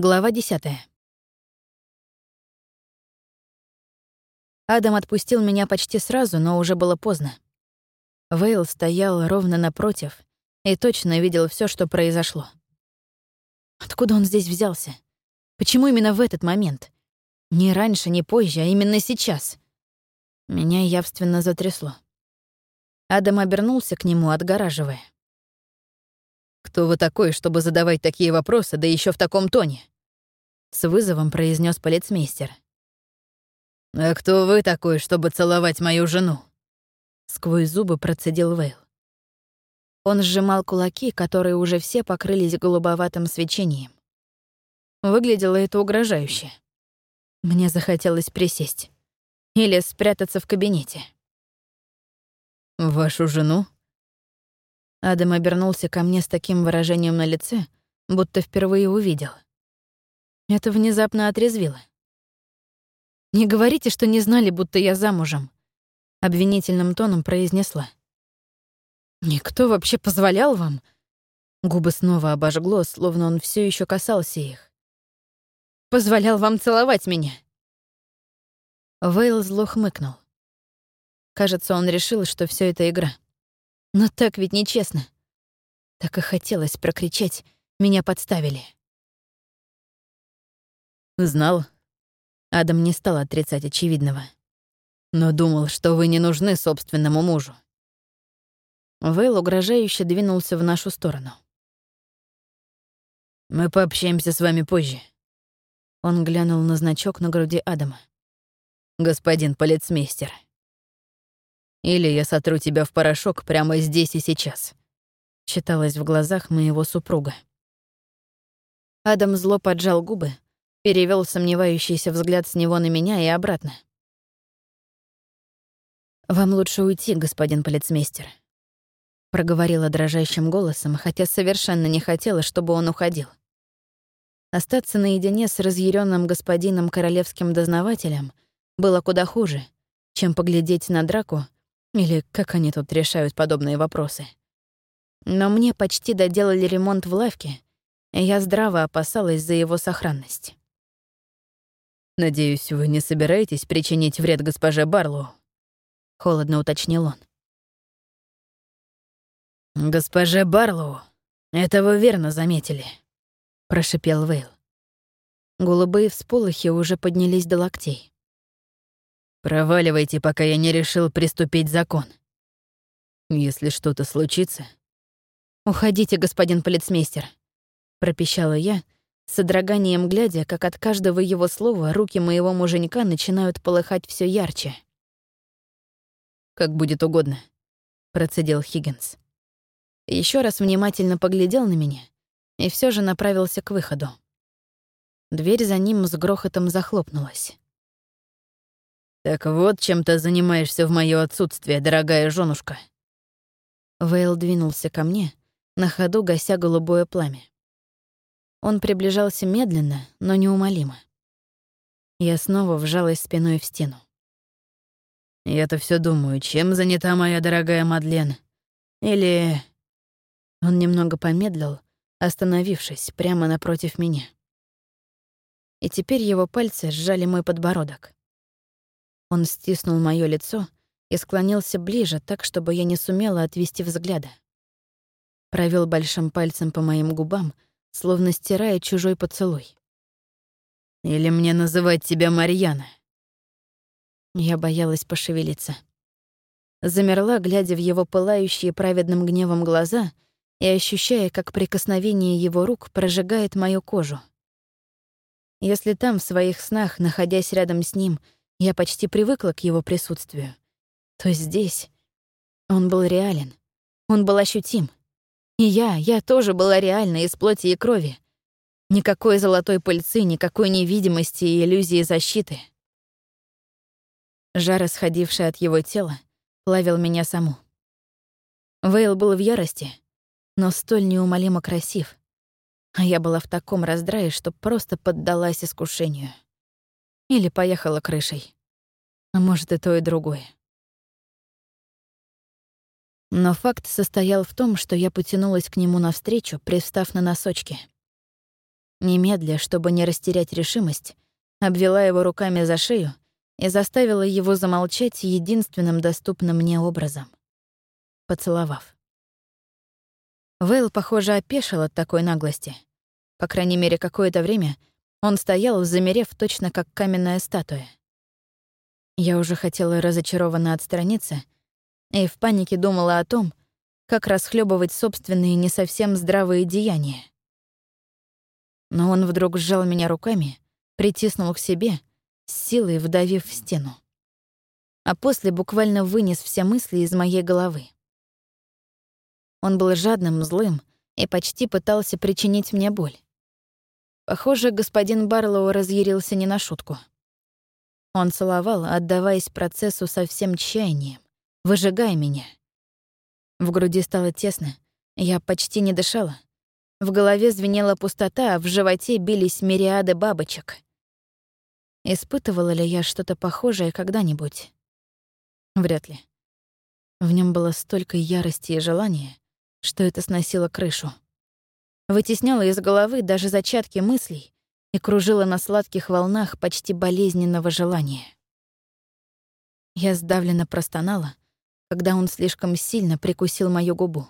Глава 10. Адам отпустил меня почти сразу, но уже было поздно. Вейл стоял ровно напротив и точно видел все, что произошло. Откуда он здесь взялся? Почему именно в этот момент? Не раньше, не позже, а именно сейчас. Меня явственно затрясло. Адам обернулся к нему, отгораживая. «Кто вы такой, чтобы задавать такие вопросы, да еще в таком тоне?» С вызовом произнес полицмейстер. «А кто вы такой, чтобы целовать мою жену?» Сквозь зубы процедил Вейл. Он сжимал кулаки, которые уже все покрылись голубоватым свечением. Выглядело это угрожающе. Мне захотелось присесть. Или спрятаться в кабинете. «Вашу жену?» Адам обернулся ко мне с таким выражением на лице, будто впервые увидел. Это внезапно отрезвило. «Не говорите, что не знали, будто я замужем», — обвинительным тоном произнесла. «Никто вообще позволял вам?» Губы снова обожгло, словно он все еще касался их. «Позволял вам целовать меня?» Вейл зло хмыкнул. Кажется, он решил, что все это игра. Но так ведь нечестно. Так и хотелось прокричать «Меня подставили». Знал. Адам не стал отрицать очевидного. Но думал, что вы не нужны собственному мужу. Вейл угрожающе двинулся в нашу сторону. «Мы пообщаемся с вами позже». Он глянул на значок на груди Адама. «Господин полицмейстер. Или я сотру тебя в порошок прямо здесь и сейчас», — читалось в глазах моего супруга. Адам зло поджал губы, перевел сомневающийся взгляд с него на меня и обратно. «Вам лучше уйти, господин полицмейстер», — проговорила дрожащим голосом, хотя совершенно не хотела, чтобы он уходил. Остаться наедине с разъяренным господином королевским дознавателем было куда хуже, чем поглядеть на драку или как они тут решают подобные вопросы. Но мне почти доделали ремонт в лавке, и я здраво опасалась за его сохранность. «Надеюсь, вы не собираетесь причинить вред госпоже Барлоу?» — холодно уточнил он. «Госпоже Барлоу, это вы верно заметили», — прошипел Вейл. Голубые всполохи уже поднялись до локтей. «Проваливайте, пока я не решил приступить закон. Если что-то случится...» «Уходите, господин полицмейстер», — пропищала я, — с содроганием глядя, как от каждого его слова руки моего муженька начинают полыхать все ярче. «Как будет угодно», — процедил Хиггинс. Еще раз внимательно поглядел на меня и все же направился к выходу. Дверь за ним с грохотом захлопнулась. «Так вот, чем ты занимаешься в мое отсутствие, дорогая женушка». Вейл двинулся ко мне, на ходу гася голубое пламя. Он приближался медленно, но неумолимо. Я снова вжалась спиной в стену. «Я-то все думаю, чем занята моя дорогая Мадлен? Или...» Он немного помедлил, остановившись прямо напротив меня. И теперь его пальцы сжали мой подбородок. Он стиснул моё лицо и склонился ближе, так, чтобы я не сумела отвести взгляда. Провел большим пальцем по моим губам — словно стирая чужой поцелуй. «Или мне называть тебя Марьяна?» Я боялась пошевелиться. Замерла, глядя в его пылающие праведным гневом глаза и ощущая, как прикосновение его рук прожигает мою кожу. Если там, в своих снах, находясь рядом с ним, я почти привыкла к его присутствию, то здесь он был реален, он был ощутим. И я, я тоже была реальна из плоти и крови. Никакой золотой пыльцы, никакой невидимости и иллюзии защиты. Жар, исходивший от его тела, плавил меня саму. Вейл был в ярости, но столь неумолимо красив. А я была в таком раздрае, что просто поддалась искушению. Или поехала крышей. А может, и то, и другое. Но факт состоял в том, что я потянулась к нему навстречу, пристав на носочки. Немедля, чтобы не растерять решимость, обвела его руками за шею и заставила его замолчать единственным доступным мне образом — поцеловав. Вейл, похоже, опешил от такой наглости. По крайней мере, какое-то время он стоял, замерев точно как каменная статуя. Я уже хотела разочарованно отстраниться и в панике думала о том, как расхлебывать собственные не совсем здравые деяния. Но он вдруг сжал меня руками, притиснул к себе, с силой вдавив в стену. А после буквально вынес все мысли из моей головы. Он был жадным, злым и почти пытался причинить мне боль. Похоже, господин Барлоу разъярился не на шутку. Он целовал, отдаваясь процессу со всем тщанием, выжигая меня. В груди стало тесно, я почти не дышала. В голове звенела пустота, а в животе бились мириады бабочек. Испытывала ли я что-то похожее когда-нибудь? Вряд ли. В нем было столько ярости и желания, что это сносило крышу. Вытесняло из головы даже зачатки мыслей и кружило на сладких волнах почти болезненного желания. Я сдавленно простонала, когда он слишком сильно прикусил мою губу.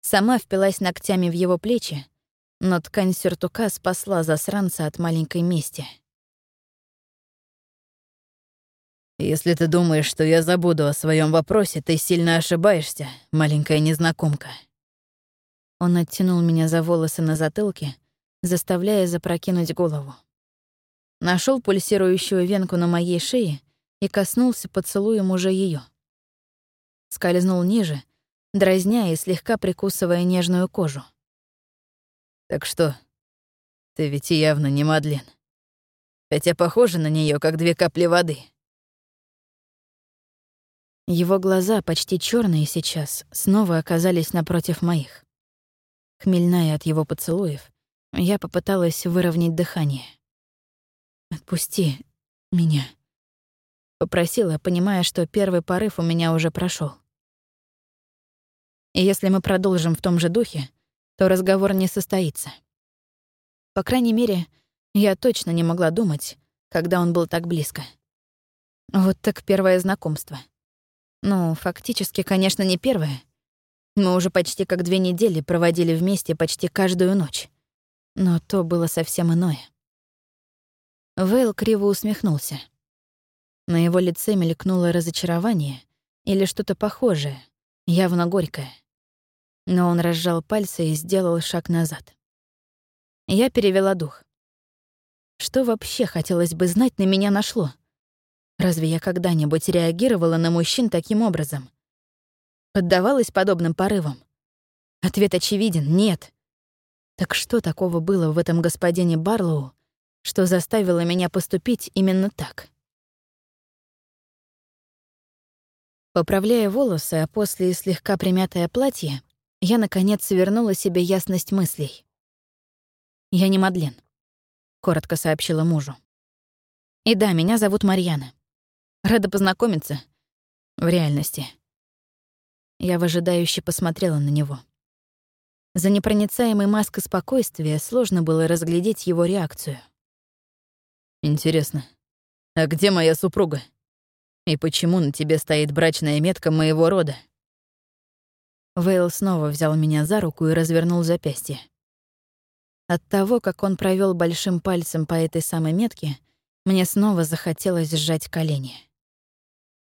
Сама впилась ногтями в его плечи, но ткань сюртука спасла засранца от маленькой мести. «Если ты думаешь, что я забуду о своем вопросе, ты сильно ошибаешься, маленькая незнакомка». Он оттянул меня за волосы на затылке, заставляя запрокинуть голову. Нашел пульсирующую венку на моей шее и коснулся поцелуем уже ее. Скользнул ниже, дразня и слегка прикусывая нежную кожу. «Так что, ты ведь явно не Мадлен. Хотя похожа на нее как две капли воды». Его глаза, почти черные сейчас, снова оказались напротив моих. Хмельная от его поцелуев, я попыталась выровнять дыхание. «Отпусти меня», — попросила, понимая, что первый порыв у меня уже прошел. Если мы продолжим в том же духе, то разговор не состоится. По крайней мере, я точно не могла думать, когда он был так близко. Вот так первое знакомство — ну, фактически, конечно, не первое. Мы уже почти как две недели проводили вместе почти каждую ночь. Но то было совсем иное. Вейл криво усмехнулся. На его лице мелькнуло разочарование или что-то похожее, явно горькое. Но он разжал пальцы и сделал шаг назад. Я перевела дух. Что вообще, хотелось бы знать, на меня нашло? Разве я когда-нибудь реагировала на мужчин таким образом? Поддавалась подобным порывам? Ответ очевиден — нет. Так что такого было в этом господине Барлоу, что заставило меня поступить именно так? Поправляя волосы, а после слегка примятое платье, я, наконец, вернула себе ясность мыслей. «Я не Мадлен», — коротко сообщила мужу. «И да, меня зовут Марьяна. Рада познакомиться. В реальности. Я выжидающе посмотрела на него. За непроницаемой маской спокойствия сложно было разглядеть его реакцию. «Интересно, а где моя супруга? И почему на тебе стоит брачная метка моего рода?» Вейл снова взял меня за руку и развернул запястье. От того, как он провел большим пальцем по этой самой метке, мне снова захотелось сжать колени.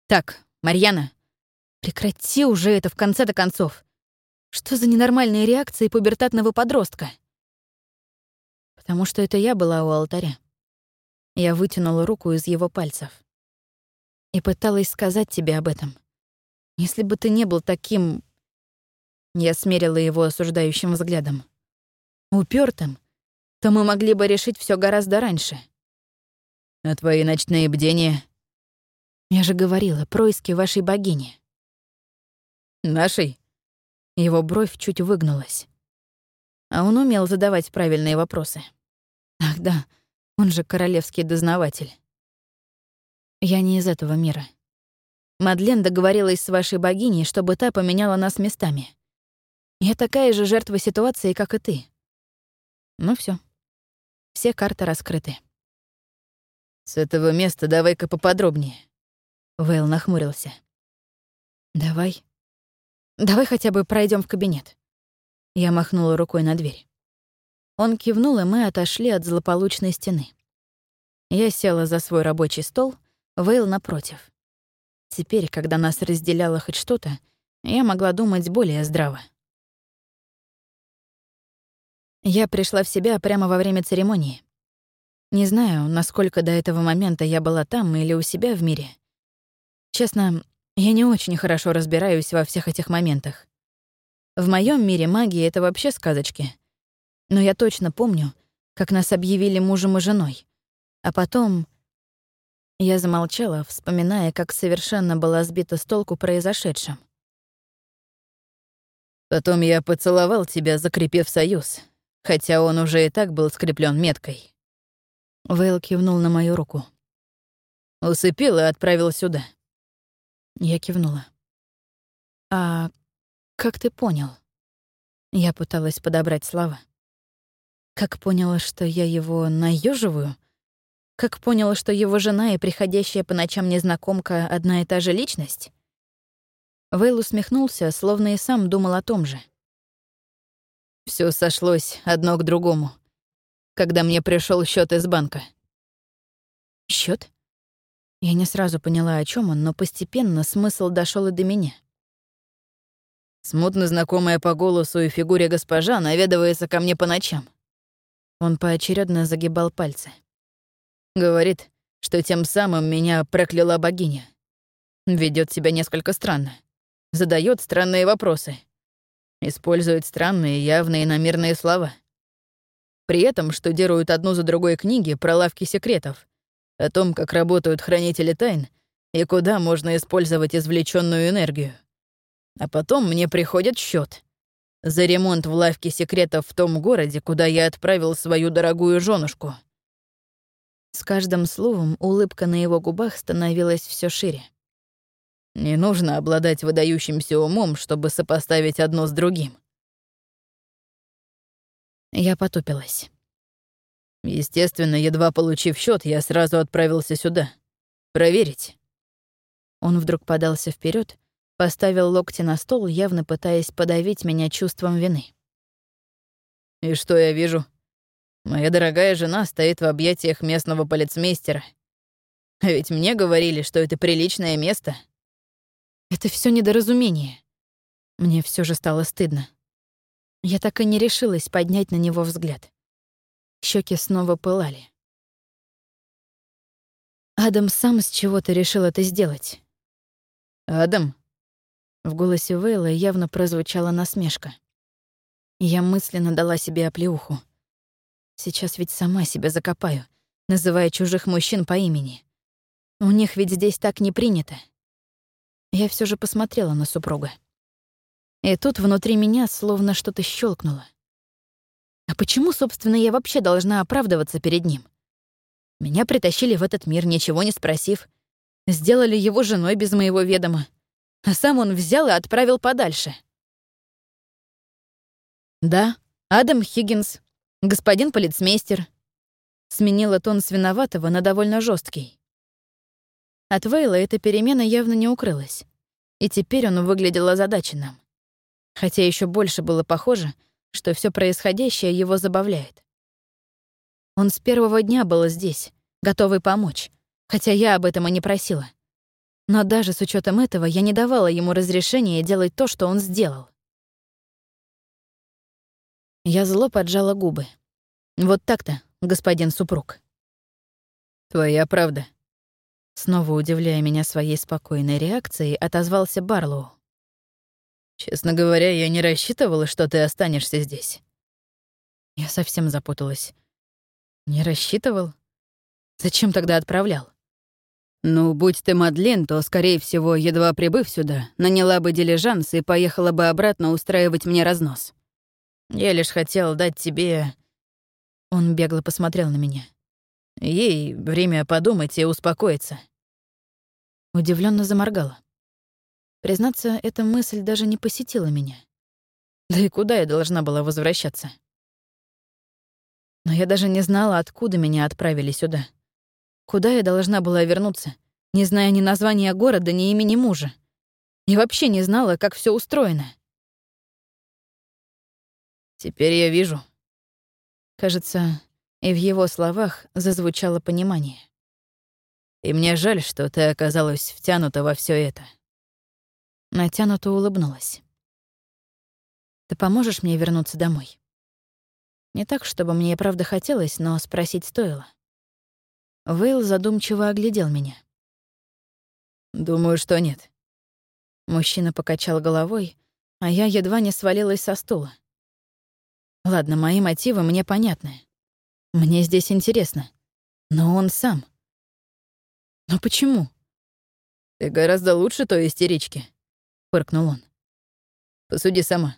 «Так, Марьяна, прекрати уже это в конце-то концов. Что за ненормальные реакции пубертатного подростка?» Потому что это я была у алтаря. Я вытянула руку из его пальцев. И пыталась сказать тебе об этом. Если бы ты не был таким... Я смерила его осуждающим взглядом. Упертым, то мы могли бы решить все гораздо раньше. А твои ночные бдения я же говорила, происки вашей богини. Нашей? Его бровь чуть выгнулась. А он умел задавать правильные вопросы. Ах да, он же королевский дознаватель. Я не из этого мира. Мадлен договорилась с вашей богиней, чтобы та поменяла нас местами. Я такая же жертва ситуации, как и ты. Ну все, все карты раскрыты. «С этого места давай-ка поподробнее». Вейл нахмурился. «Давай. Давай хотя бы пройдем в кабинет». Я махнула рукой на дверь. Он кивнул, и мы отошли от злополучной стены. Я села за свой рабочий стол, Вейл напротив. Теперь, когда нас разделяло хоть что-то, я могла думать более здраво. Я пришла в себя прямо во время церемонии. Не знаю, насколько до этого момента я была там или у себя в мире. Честно, я не очень хорошо разбираюсь во всех этих моментах. В моем мире магии — это вообще сказочки. Но я точно помню, как нас объявили мужем и женой. А потом... Я замолчала, вспоминая, как совершенно была сбита с толку произошедшим. Потом я поцеловал тебя, закрепив союз, хотя он уже и так был скреплен меткой. Вейл кивнул на мою руку. Усыпил и отправил сюда. Я кивнула. «А как ты понял?» Я пыталась подобрать слова. Как поняла, что я его наёживаю? Как поняла, что его жена и приходящая по ночам незнакомка — одна и та же личность? Вейл усмехнулся, словно и сам думал о том же. Все сошлось одно к другому, когда мне пришел счет из банка. Счет? Я не сразу поняла, о чем он, но постепенно смысл дошел и до меня. Смутно знакомая по голосу и фигуре госпожа наведывается ко мне по ночам. Он поочередно загибал пальцы. Говорит, что тем самым меня прокляла богиня. Ведет себя несколько странно. Задает странные вопросы. Использует странные, явные намерные слова. При этом штудирует одну за другой книги про лавки секретов, о том, как работают хранители тайн и куда можно использовать извлеченную энергию. А потом мне приходит счет за ремонт в лавке секретов в том городе, куда я отправил свою дорогую женушку. С каждым словом улыбка на его губах становилась все шире. Не нужно обладать выдающимся умом, чтобы сопоставить одно с другим. Я потупилась. Естественно, едва получив счет, я сразу отправился сюда. Проверить. Он вдруг подался вперед, Поставил локти на стол, явно пытаясь подавить меня чувством вины. «И что я вижу? Моя дорогая жена стоит в объятиях местного полицмейстера. А ведь мне говорили, что это приличное место». «Это все недоразумение». Мне все же стало стыдно. Я так и не решилась поднять на него взгляд. Щеки снова пылали. Адам сам с чего-то решил это сделать. «Адам?» В голосе Вейла явно прозвучала насмешка. Я мысленно дала себе оплеуху. Сейчас ведь сама себя закопаю, называя чужих мужчин по имени. У них ведь здесь так не принято. Я все же посмотрела на супруга. И тут внутри меня словно что-то щелкнуло. А почему, собственно, я вообще должна оправдываться перед ним? Меня притащили в этот мир, ничего не спросив. Сделали его женой без моего ведома а сам он взял и отправил подальше. «Да, Адам Хиггинс, господин полицмейстер», сменила тон с виноватого на довольно жесткий. От Вейла эта перемена явно не укрылась, и теперь он выглядел озадаченным. Хотя еще больше было похоже, что все происходящее его забавляет. Он с первого дня был здесь, готовый помочь, хотя я об этом и не просила. Но даже с учетом этого я не давала ему разрешения делать то, что он сделал. Я зло поджала губы. Вот так-то, господин супруг. Твоя правда. Снова удивляя меня своей спокойной реакцией, отозвался Барлоу. Честно говоря, я не рассчитывала, что ты останешься здесь. Я совсем запуталась. Не рассчитывал? Зачем тогда отправлял? «Ну, будь ты Мадлен, то, скорее всего, едва прибыв сюда, наняла бы дилижанс и поехала бы обратно устраивать мне разнос. Я лишь хотел дать тебе...» Он бегло посмотрел на меня. «Ей время подумать и успокоиться». Удивленно заморгала. Признаться, эта мысль даже не посетила меня. Да и куда я должна была возвращаться? Но я даже не знала, откуда меня отправили сюда. Куда я должна была вернуться, не зная ни названия города, ни имени мужа. И вообще не знала, как все устроено. «Теперь я вижу». Кажется, и в его словах зазвучало понимание. «И мне жаль, что ты оказалась втянута во все это». Натянуто улыбнулась. «Ты поможешь мне вернуться домой?» Не так, чтобы мне и правда хотелось, но спросить стоило. Вейл задумчиво оглядел меня. «Думаю, что нет». Мужчина покачал головой, а я едва не свалилась со стула. Ладно, мои мотивы мне понятны. Мне здесь интересно. Но он сам. Но почему? «Ты гораздо лучше той истерички», — фыркнул он. «Посуди сама.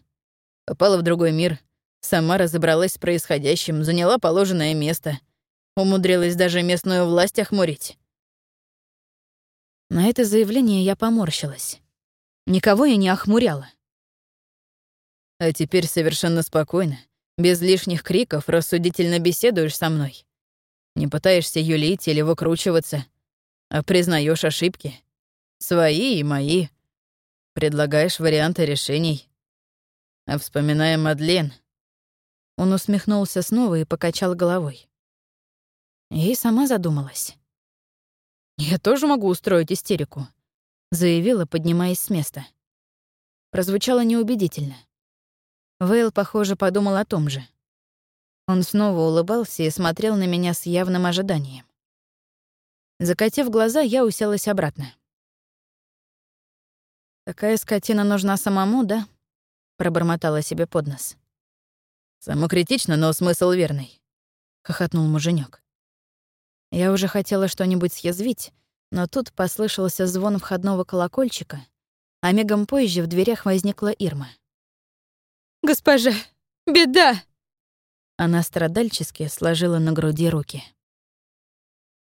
Попала в другой мир, Сама разобралась с происходящим, заняла положенное место. Умудрилась даже местную власть охмурить. На это заявление я поморщилась. Никого я не охмуряла. А теперь совершенно спокойно, без лишних криков, рассудительно беседуешь со мной. Не пытаешься юлить или выкручиваться, а признаешь ошибки. Свои и мои. Предлагаешь варианты решений. А вспоминая Мадлен, он усмехнулся снова и покачал головой. И сама задумалась. «Я тоже могу устроить истерику», — заявила, поднимаясь с места. Прозвучало неубедительно. Вейл, похоже, подумал о том же. Он снова улыбался и смотрел на меня с явным ожиданием. Закатив глаза, я уселась обратно. «Такая скотина нужна самому, да?» — пробормотала себе под нос. «Самокритично, но смысл верный», — хохотнул муженек. Я уже хотела что-нибудь съязвить, но тут послышался звон входного колокольчика, а мигом позже в дверях возникла Ирма. «Госпожа, беда!» Она страдальчески сложила на груди руки.